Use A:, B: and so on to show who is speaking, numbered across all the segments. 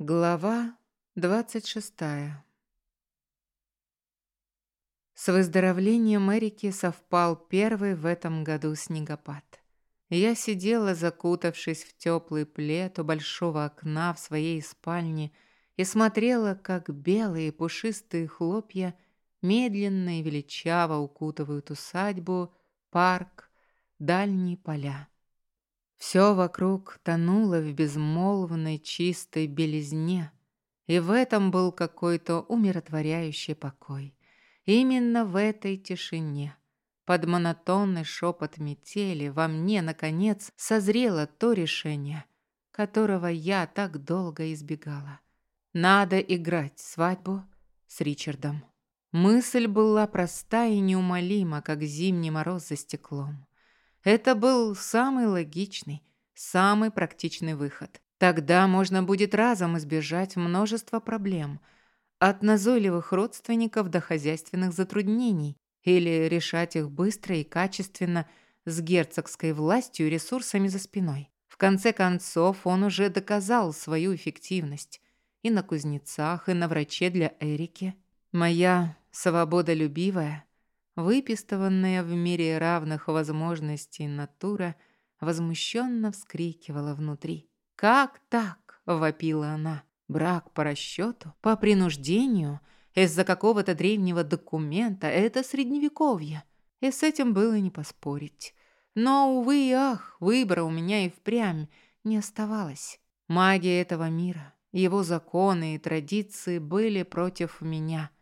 A: Глава 26 С выздоровлением Эрики совпал первый в этом году снегопад. Я сидела, закутавшись в теплый плед у большого окна в своей спальне и смотрела, как белые пушистые хлопья медленно и величаво укутывают усадьбу, парк, дальние поля. Все вокруг тонуло в безмолвной чистой белизне, и в этом был какой-то умиротворяющий покой. Именно в этой тишине, под монотонный шепот метели, во мне, наконец, созрело то решение, которого я так долго избегала. Надо играть свадьбу с Ричардом. Мысль была проста и неумолима, как зимний мороз за стеклом. Это был самый логичный, самый практичный выход. Тогда можно будет разом избежать множества проблем, от назойливых родственников до хозяйственных затруднений, или решать их быстро и качественно с герцогской властью и ресурсами за спиной. В конце концов, он уже доказал свою эффективность и на кузнецах, и на враче для Эрики. Моя свободолюбивая, Выпистыванная в мире равных возможностей натура возмущенно вскрикивала внутри. «Как так?» – вопила она. «Брак по расчету, по принуждению, из-за какого-то древнего документа – это средневековье». И с этим было не поспорить. Но, увы и ах, выбора у меня и впрямь не оставалось. Магия этого мира, его законы и традиции были против меня –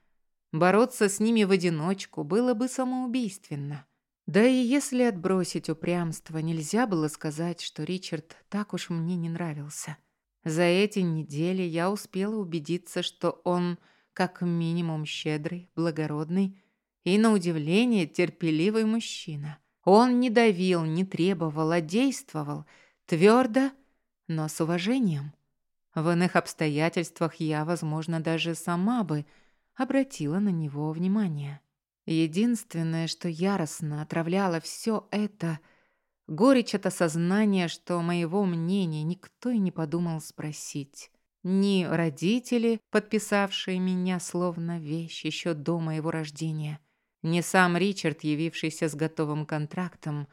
A: Бороться с ними в одиночку было бы самоубийственно. Да и если отбросить упрямство, нельзя было сказать, что Ричард так уж мне не нравился. За эти недели я успела убедиться, что он как минимум щедрый, благородный и, на удивление, терпеливый мужчина. Он не давил, не требовал, а действовал твердо, но с уважением. В иных обстоятельствах я, возможно, даже сама бы обратила на него внимание. Единственное, что яростно отравляло все это, горечь от осознания, что моего мнения никто и не подумал спросить. Ни родители, подписавшие меня словно вещь еще до моего рождения, ни сам Ричард, явившийся с готовым контрактом,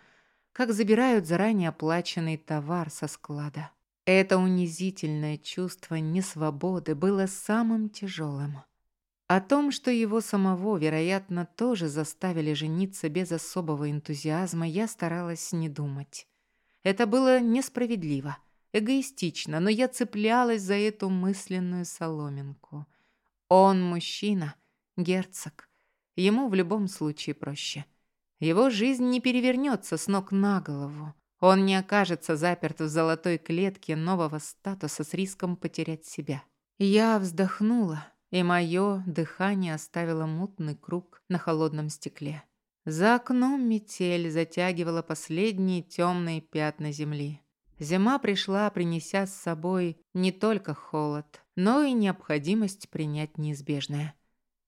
A: как забирают заранее оплаченный товар со склада. Это унизительное чувство несвободы было самым тяжелым. О том, что его самого, вероятно, тоже заставили жениться без особого энтузиазма, я старалась не думать. Это было несправедливо, эгоистично, но я цеплялась за эту мысленную соломинку. Он мужчина, герцог. Ему в любом случае проще. Его жизнь не перевернется с ног на голову. Он не окажется заперт в золотой клетке нового статуса с риском потерять себя. Я вздохнула, и мое дыхание оставило мутный круг на холодном стекле. За окном метель затягивала последние темные пятна земли. Зима пришла, принеся с собой не только холод, но и необходимость принять неизбежное.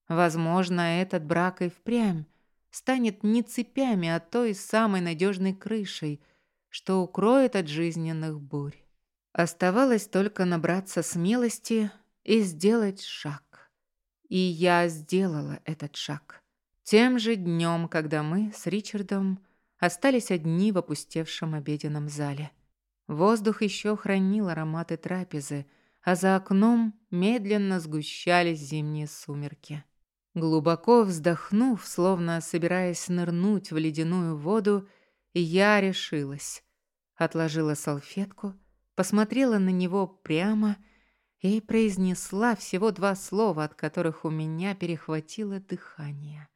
A: Возможно, этот брак и впрямь станет не цепями, а той самой надежной крышей, что укроет от жизненных бурь. Оставалось только набраться смелости и сделать шаг. И я сделала этот шаг. Тем же днем, когда мы с Ричардом остались одни в опустевшем обеденном зале. Воздух еще хранил ароматы трапезы, а за окном медленно сгущались зимние сумерки. Глубоко вздохнув, словно собираясь нырнуть в ледяную воду, я решилась. Отложила салфетку, посмотрела на него прямо и произнесла всего два слова, от которых у меня перехватило дыхание.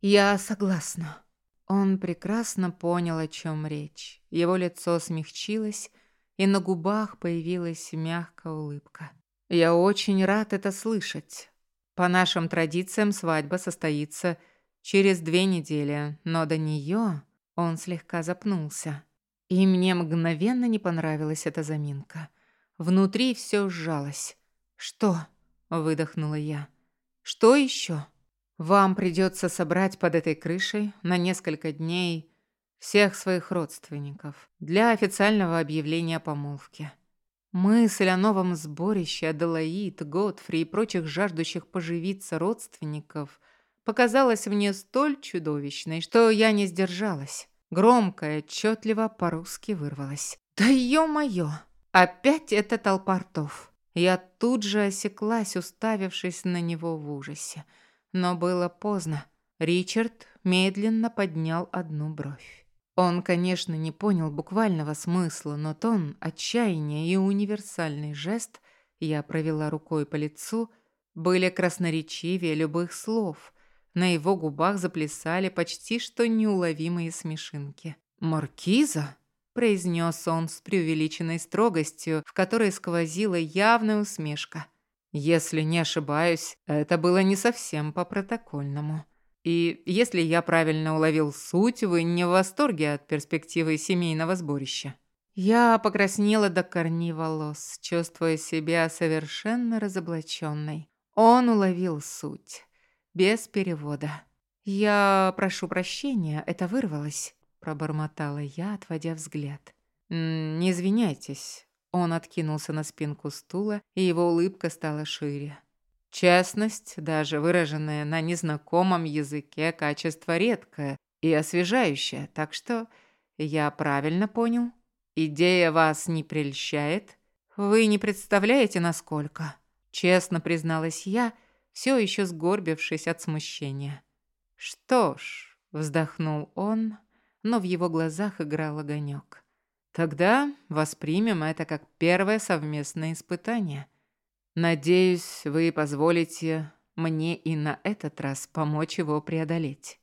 A: «Я согласна». Он прекрасно понял, о чем речь. Его лицо смягчилось, и на губах появилась мягкая улыбка. «Я очень рад это слышать. По нашим традициям свадьба состоится через две недели, но до нее он слегка запнулся. И мне мгновенно не понравилась эта заминка. Внутри все сжалось. «Что?» – выдохнула я. «Что еще?» «Вам придется собрать под этой крышей на несколько дней всех своих родственников для официального объявления о помолвке. Мысль о новом сборище Аделаид, Готфри и прочих жаждущих поживиться родственников показалась мне столь чудовищной, что я не сдержалась. Громко и отчетливо по-русски вырвалась. «Да ё-моё! Опять эта толпа ртов!» Я тут же осеклась, уставившись на него в ужасе. Но было поздно. Ричард медленно поднял одну бровь. Он, конечно, не понял буквального смысла, но тон, отчаяние и универсальный жест, я провела рукой по лицу, были красноречивее любых слов. На его губах заплясали почти что неуловимые смешинки. «Маркиза?» – произнес он с преувеличенной строгостью, в которой сквозила явная усмешка. «Если не ошибаюсь, это было не совсем по-протокольному». И если я правильно уловил суть, вы не в восторге от перспективы семейного сборища. Я покраснела до корней волос, чувствуя себя совершенно разоблаченной. Он уловил суть, без перевода. «Я прошу прощения, это вырвалось», – пробормотала я, отводя взгляд. «Не извиняйтесь». Он откинулся на спинку стула, и его улыбка стала шире. Честность, даже выраженная на незнакомом языке, качество редкое и освежающее, так что я правильно понял? Идея вас не прельщает? Вы не представляете, насколько. Честно призналась я, все еще сгорбившись от смущения. Что ж, вздохнул он, но в его глазах играл огонек. Тогда воспримем это как первое совместное испытание – Надеюсь, вы позволите мне и на этот раз помочь его преодолеть.